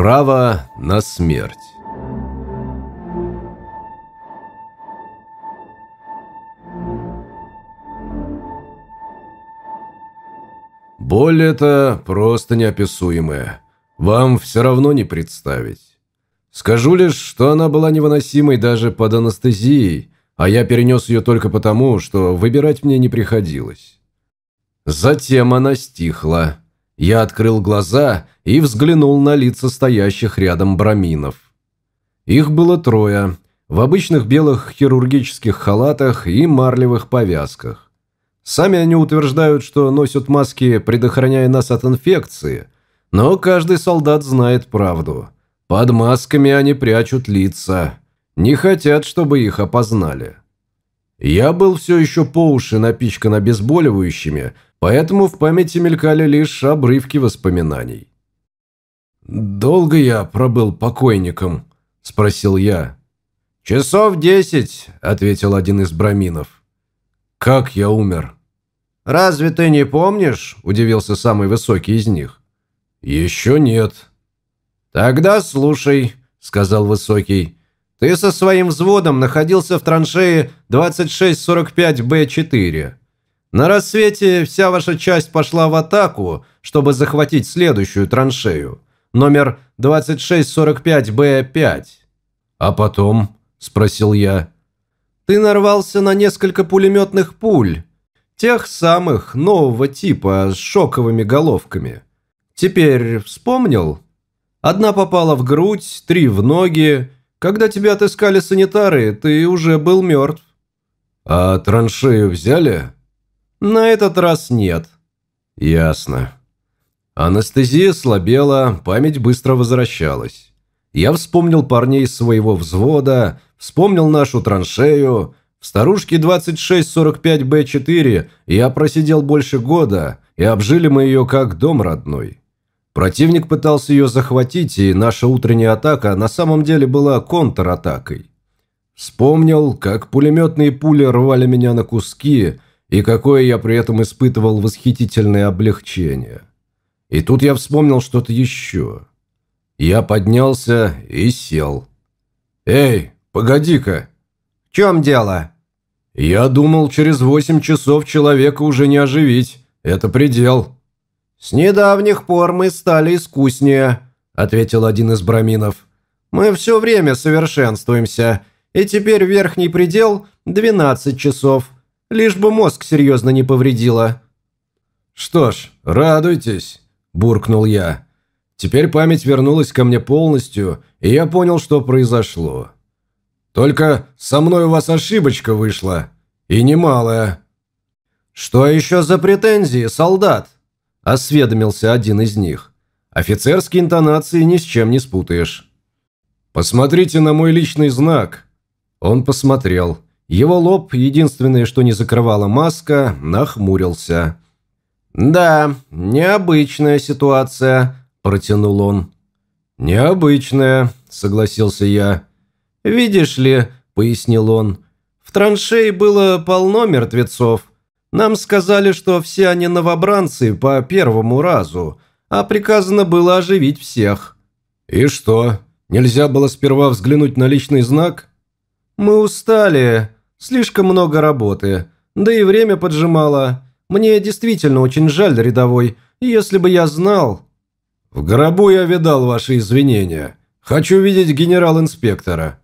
Право на смерть. Боль это просто неописуемая. Вам все равно не представить. Скажу лишь, что она была невыносимой даже под анестезией, а я перенес ее только потому, что выбирать мне не приходилось. Затем она стихла. Я открыл глаза и взглянул на лица стоящих рядом браминов. Их было трое, в обычных белых хирургических халатах и марлевых повязках. Сами они утверждают, что носят маски, предохраняя нас от инфекции, но каждый солдат знает правду. Под масками они прячут лица, не хотят, чтобы их опознали. Я был все еще по уши напичкан обезболивающими, поэтому в памяти мелькали лишь обрывки воспоминаний. «Долго я пробыл покойником?» – спросил я. «Часов десять», – ответил один из браминов. «Как я умер?» «Разве ты не помнишь?» – удивился самый высокий из них. «Еще нет». «Тогда слушай», – сказал высокий. Ты со своим взводом находился в траншее 2645Б4. На рассвете вся ваша часть пошла в атаку, чтобы захватить следующую траншею, номер 2645Б5. «А потом?» – спросил я. «Ты нарвался на несколько пулеметных пуль, тех самых, нового типа, с шоковыми головками. Теперь вспомнил? Одна попала в грудь, три в ноги – когда тебя отыскали санитары, ты уже был мертв». «А траншею взяли?» «На этот раз нет». «Ясно». Анестезия слабела, память быстро возвращалась. Я вспомнил парней своего взвода, вспомнил нашу траншею. В старушке 2645Б4 я просидел больше года, и обжили мы ее как дом родной. Противник пытался ее захватить, и наша утренняя атака на самом деле была контратакой. Вспомнил, как пулеметные пули рвали меня на куски, и какое я при этом испытывал восхитительное облегчение. И тут я вспомнил что-то еще. Я поднялся и сел. «Эй, погоди-ка!» «В чем дело?» «Я думал, через восемь часов человека уже не оживить. Это предел». «С недавних пор мы стали искуснее», – ответил один из браминов. «Мы все время совершенствуемся, и теперь верхний предел – 12 часов, лишь бы мозг серьезно не повредило». «Что ж, радуйтесь», – буркнул я. Теперь память вернулась ко мне полностью, и я понял, что произошло. «Только со мной у вас ошибочка вышла, и немалая». «Что еще за претензии, солдат?» – осведомился один из них. «Офицерские интонации ни с чем не спутаешь». «Посмотрите на мой личный знак». Он посмотрел. Его лоб, единственное, что не закрывала маска, нахмурился. «Да, необычная ситуация», – протянул он. «Необычная», – согласился я. «Видишь ли», – пояснил он, – «в траншеи было полно мертвецов. Нам сказали, что все они новобранцы по первому разу, а приказано было оживить всех». «И что? Нельзя было сперва взглянуть на личный знак?» «Мы устали. Слишком много работы. Да и время поджимало. Мне действительно очень жаль, рядовой. Если бы я знал...» «В гробу я видал ваши извинения. Хочу видеть генерал-инспектора».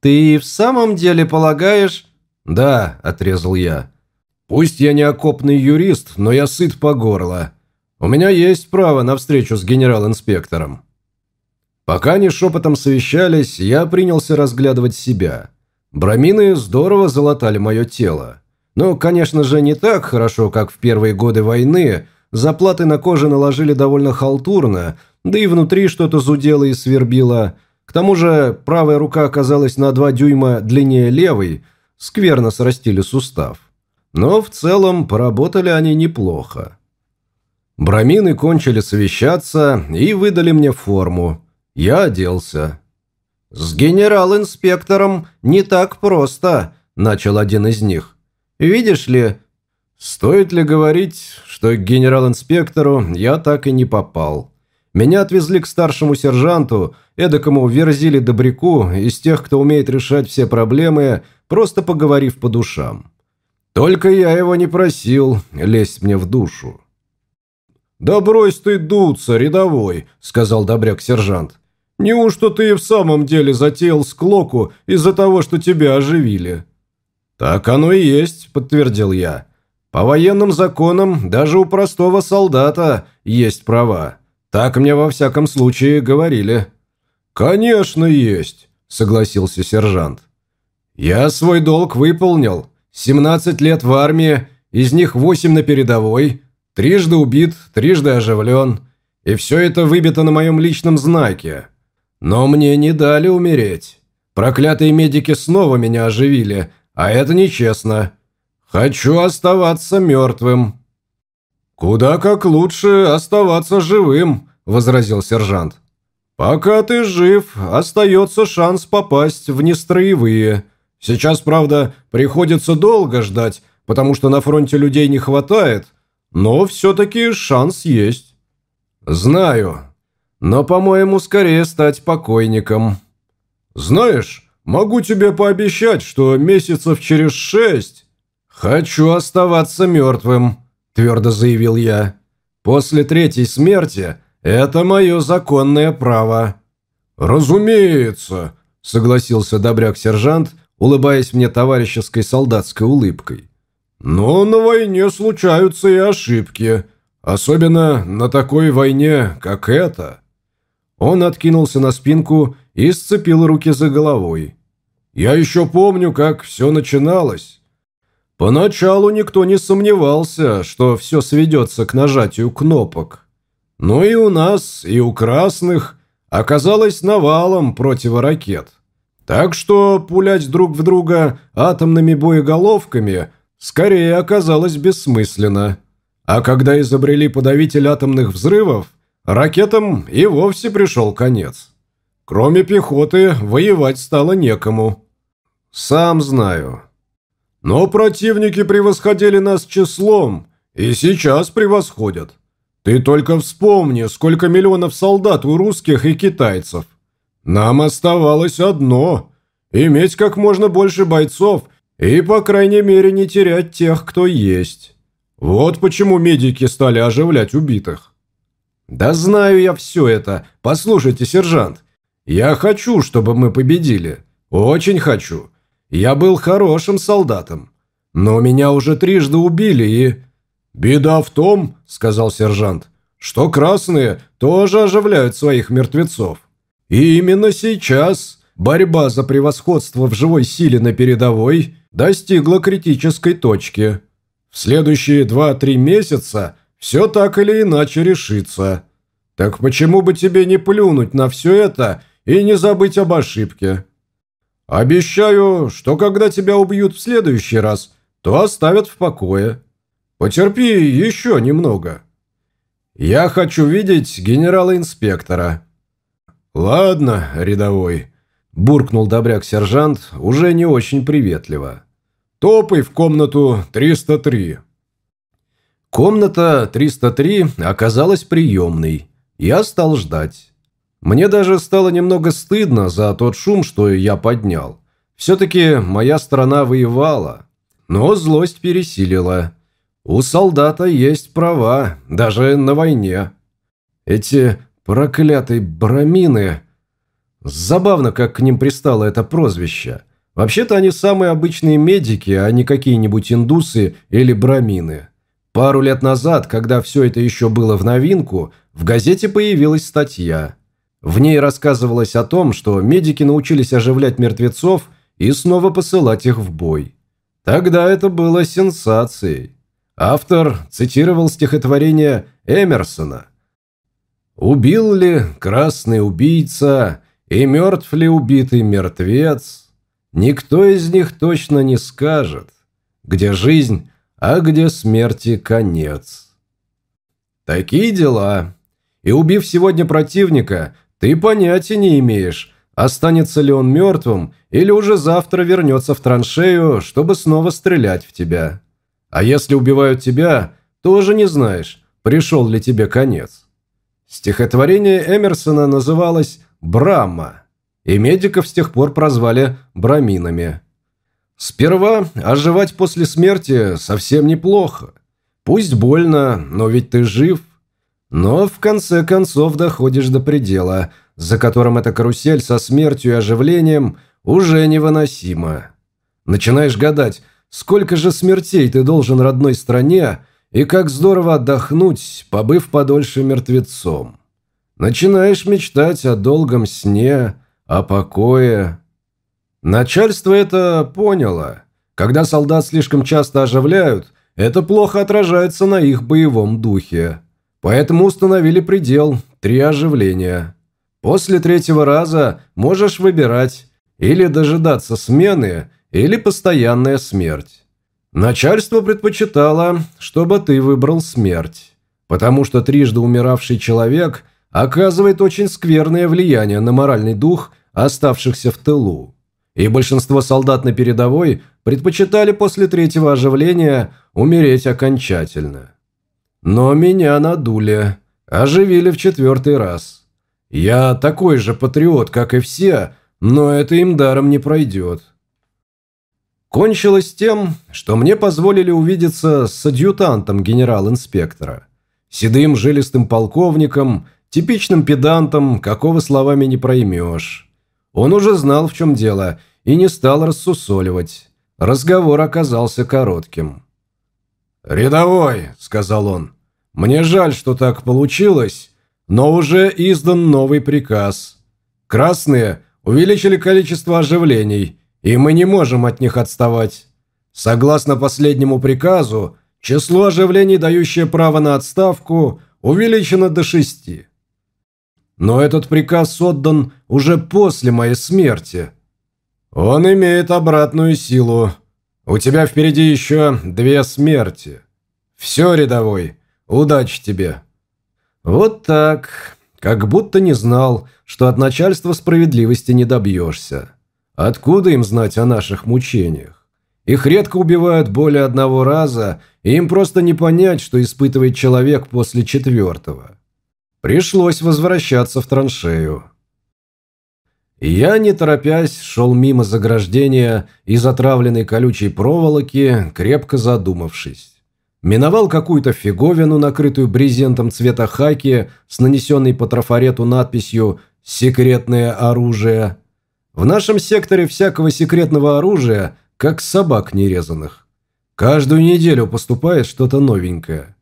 «Ты в самом деле полагаешь...» «Да», — отрезал я. Пусть я не окопный юрист, но я сыт по горло. У меня есть право на встречу с генерал-инспектором». Пока они шепотом совещались, я принялся разглядывать себя. Брамины здорово залатали мое тело. Ну, конечно же, не так хорошо, как в первые годы войны. Заплаты на коже наложили довольно халтурно, да и внутри что-то зудело и свербило. К тому же правая рука оказалась на два дюйма длиннее левой, скверно срастили сустав. Но в целом поработали они неплохо. Брамины кончили совещаться и выдали мне форму. Я оделся. «С генерал-инспектором не так просто», – начал один из них. «Видишь ли...» Стоит ли говорить, что к генерал-инспектору я так и не попал. Меня отвезли к старшему сержанту, эдакому верзили добряку из тех, кто умеет решать все проблемы, просто поговорив по душам. Только я его не просил лезть мне в душу. «Да брось ты дуться, рядовой», — сказал добряк-сержант. «Неужто ты и в самом деле затеял склоку из-за того, что тебя оживили?» «Так оно и есть», — подтвердил я. «По военным законам даже у простого солдата есть права. Так мне во всяком случае говорили». «Конечно есть», — согласился сержант. «Я свой долг выполнил. 17 лет в армии, из них 8 на передовой, трижды убит, трижды оживлен. И все это выбито на моем личном знаке. Но мне не дали умереть. Проклятые медики снова меня оживили, а это нечестно. Хочу оставаться мертвым». «Куда как лучше оставаться живым», – возразил сержант. «Пока ты жив, остается шанс попасть в нестроевые». Сейчас, правда, приходится долго ждать, потому что на фронте людей не хватает, но все-таки шанс есть. Знаю, но, по-моему, скорее стать покойником. Знаешь, могу тебе пообещать, что месяцев через шесть хочу оставаться мертвым, твердо заявил я. После третьей смерти это мое законное право. Разумеется, согласился добряк-сержант, улыбаясь мне товарищеской солдатской улыбкой. «Но на войне случаются и ошибки, особенно на такой войне, как эта». Он откинулся на спинку и сцепил руки за головой. «Я еще помню, как все начиналось. Поначалу никто не сомневался, что все сведется к нажатию кнопок. Но и у нас, и у красных оказалось навалом противоракет. Так что пулять друг в друга атомными боеголовками скорее оказалось бессмысленно. А когда изобрели подавитель атомных взрывов, ракетам и вовсе пришел конец. Кроме пехоты, воевать стало некому. Сам знаю. Но противники превосходили нас числом и сейчас превосходят. Ты только вспомни, сколько миллионов солдат у русских и китайцев – Нам оставалось одно – иметь как можно больше бойцов – и, по крайней мере, не терять тех, кто есть. Вот почему медики стали оживлять убитых. Да знаю я все это. Послушайте, сержант. Я хочу, чтобы мы победили. Очень хочу. Я был хорошим солдатом. Но меня уже трижды убили и... «Беда в том, — сказал И именно сейчас борьба за превосходство в живой силе на передовой достигла критической точки. В следующие 2-3 месяца все так или иначе решится. Так почему бы тебе не плюнуть на все это и не забыть об ошибке? Обещаю, что когда тебя убьют в следующий раз, то оставят в покое. Потерпи еще немного. Я хочу видеть генерала-инспектора». «Ладно, рядовой», – буркнул добряк-сержант, уже не очень приветливо. «Топай в комнату 303». Комната 303 оказалась приемной. Я стал ждать. Мне даже стало немного стыдно за тот шум, что я поднял. Все-таки моя страна воевала. Но злость пересилила. У солдата есть права, даже на войне. Эти Проклятые брамины! Забавно, как к ним пристало это прозвище. Вообще-то они самые обычные медики, а не какие-нибудь индусы или брамины. Пару лет назад, когда все это еще было в новинку, в газете появилась статья. В ней рассказывалось о том, что медики научились оживлять мертвецов и снова посылать их в бой. Тогда это было сенсацией. Автор цитировал стихотворение Эмерсона Убил ли красный убийца и мертв ли убитый мертвец, никто из них точно не скажет, где жизнь, а где смерти конец. Такие дела. И убив сегодня противника, ты понятия не имеешь, останется ли он мертвым или уже завтра вернется в траншею, чтобы снова стрелять в тебя. А если убивают тебя, тоже не знаешь, пришел ли тебе конец. Стихотворение Эмерсона называлось «Брама», и медиков с тех пор прозвали «браминами». Сперва оживать после смерти совсем неплохо. Пусть больно, но ведь ты жив. Но в конце концов доходишь до предела, за которым эта карусель со смертью и оживлением уже невыносима. Начинаешь гадать, сколько же смертей ты должен родной стране, и как здорово отдохнуть, побыв подольше мертвецом. Начинаешь мечтать о долгом сне, о покое. Начальство это поняло. Когда солдат слишком часто оживляют, это плохо отражается на их боевом духе. Поэтому установили предел – три оживления. После третьего раза можешь выбирать или дожидаться смены, или постоянная смерть. Начальство предпочитало, чтобы ты выбрал смерть, потому что трижды умиравший человек оказывает очень скверное влияние на моральный дух оставшихся в тылу. И большинство солдат на передовой предпочитали после третьего оживления умереть окончательно. Но меня надули, оживили в четвертый раз. Я такой же патриот, как и все, но это им даром не пройдет. Кончилось тем, что мне позволили увидеться с адъютантом генерал-инспектора. Седым жилистым полковником, типичным педантом, какого словами не проймешь. Он уже знал, в чем дело, и не стал рассусоливать. Разговор оказался коротким. «Рядовой», — сказал он, — «мне жаль, что так получилось, но уже издан новый приказ. Красные увеличили количество оживлений» и мы не можем от них отставать. Согласно последнему приказу, число оживлений, дающее право на отставку, увеличено до шести. Но этот приказ отдан уже после моей смерти. Он имеет обратную силу. У тебя впереди еще две смерти. Все, рядовой, удачи тебе. Вот так. Как будто не знал, что от начальства справедливости не добьешься. Откуда им знать о наших мучениях? Их редко убивают более одного раза, и им просто не понять, что испытывает человек после четвертого. Пришлось возвращаться в траншею. Я, не торопясь, шел мимо заграждения из отравленной колючей проволоки, крепко задумавшись. Миновал какую-то фиговину, накрытую брезентом цвета хаки, с нанесенной по трафарету надписью «Секретное оружие», в нашем секторе всякого секретного оружия, как собак нерезанных. Каждую неделю поступает что-то новенькое.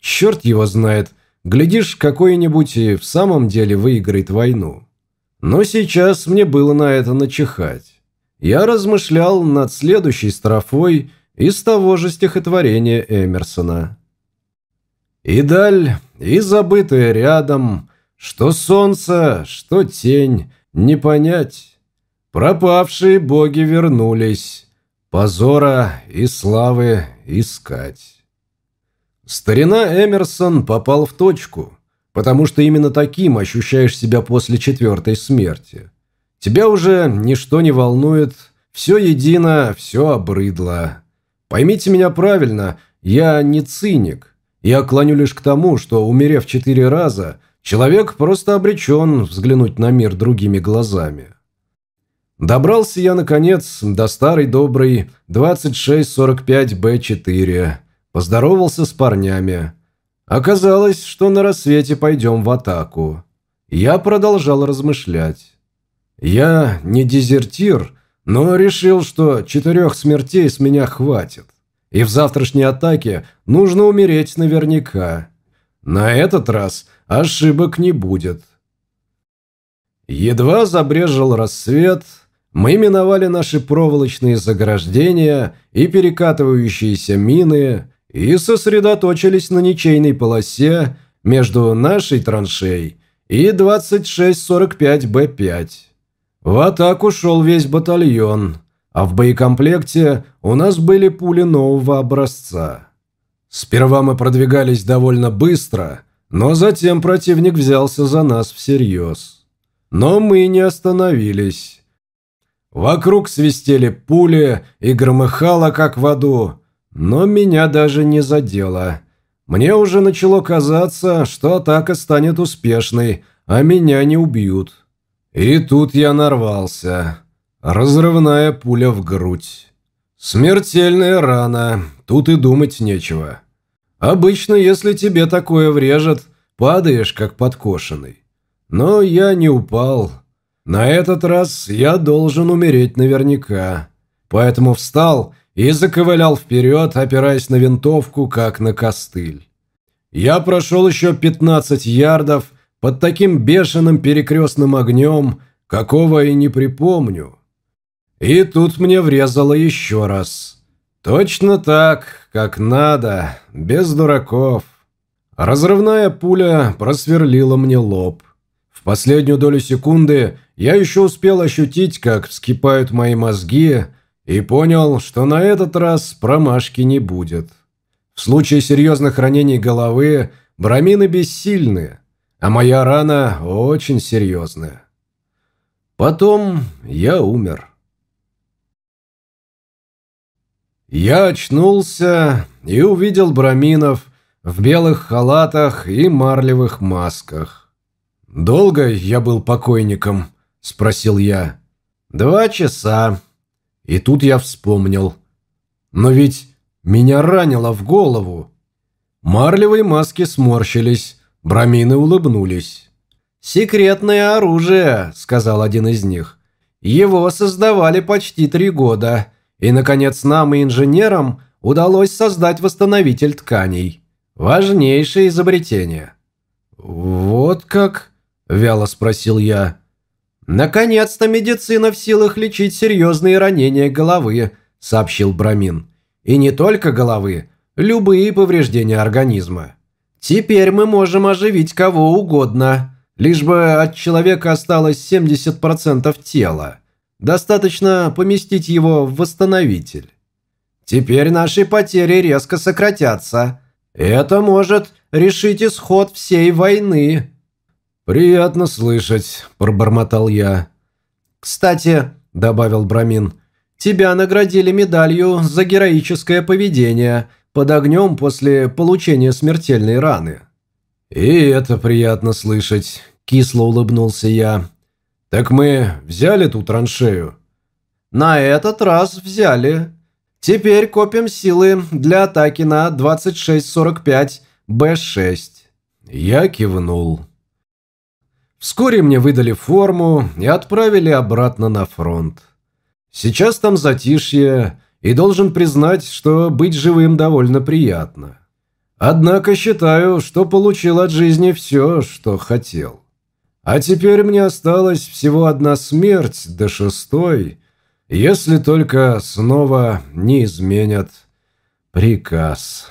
Черт его знает, глядишь, какой-нибудь и в самом деле выиграет войну. Но сейчас мне было на это начихать. Я размышлял над следующей строфой из того же стихотворения Эмерсона. «И даль, и забытое рядом, что солнце, что тень, не понять». Пропавшие боги вернулись, позора и славы искать. Старина Эмерсон попал в точку, потому что именно таким ощущаешь себя после четвертой смерти. Тебя уже ничто не волнует, все едино, все обрыдло. Поймите меня правильно, я не циник. Я клоню лишь к тому, что, умерев четыре раза, человек просто обречен взглянуть на мир другими глазами. Добрался я, наконец, до старой доброй 2645Б4. Поздоровался с парнями. Оказалось, что на рассвете пойдем в атаку. Я продолжал размышлять. Я не дезертир, но решил, что четырех смертей с меня хватит. И в завтрашней атаке нужно умереть наверняка. На этот раз ошибок не будет. Едва забрежил рассвет, мы миновали наши проволочные заграждения и перекатывающиеся мины и сосредоточились на ничейной полосе между нашей траншей и 2645Б5. В атаку шел весь батальон, а в боекомплекте у нас были пули нового образца. Сперва мы продвигались довольно быстро, но затем противник взялся за нас всерьез. Но мы не остановились. Вокруг свистели пули и громыхало, как в аду, но меня даже не задело. Мне уже начало казаться, что атака станет успешной, а меня не убьют. И тут я нарвался. Разрывная пуля в грудь. Смертельная рана, тут и думать нечего. Обычно, если тебе такое врежет, падаешь, как подкошенный. Но я не упал. На этот раз я должен умереть наверняка. Поэтому встал и заковылял вперед, опираясь на винтовку, как на костыль. Я прошел еще 15 ярдов под таким бешеным перекрестным огнем, какого и не припомню. И тут мне врезало еще раз. Точно так, как надо, без дураков. Разрывная пуля просверлила мне лоб последнюю долю секунды я еще успел ощутить, как вскипают мои мозги, и понял, что на этот раз промашки не будет. В случае серьезных ранений головы брамины бессильны, а моя рана очень серьезная. Потом я умер. Я очнулся и увидел браминов в белых халатах и марлевых масках. «Долго я был покойником?» – спросил я. «Два часа». И тут я вспомнил. «Но ведь меня ранило в голову». Марлевые маски сморщились, брамины улыбнулись. «Секретное оружие», – сказал один из них. «Его создавали почти три года, и, наконец, нам и инженерам удалось создать восстановитель тканей. Важнейшее изобретение». «Вот как?» – вяло спросил я. «Наконец-то медицина в силах лечить серьезные ранения головы», – сообщил Брамин. «И не только головы, любые повреждения организма. Теперь мы можем оживить кого угодно, лишь бы от человека осталось 70% тела. Достаточно поместить его в восстановитель. Теперь наши потери резко сократятся. Это может решить исход всей войны. «Приятно слышать», – пробормотал я. «Кстати», – добавил Брамин, – «тебя наградили медалью за героическое поведение под огнем после получения смертельной раны». «И это приятно слышать», – кисло улыбнулся я. «Так мы взяли ту траншею?» «На этот раз взяли. Теперь копим силы для атаки на 2645 Б6». Я кивнул. Вскоре мне выдали форму и отправили обратно на фронт. Сейчас там затишье, и должен признать, что быть живым довольно приятно. Однако считаю, что получил от жизни все, что хотел. А теперь мне осталась всего одна смерть до шестой, если только снова не изменят приказ».